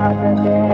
Mother Day.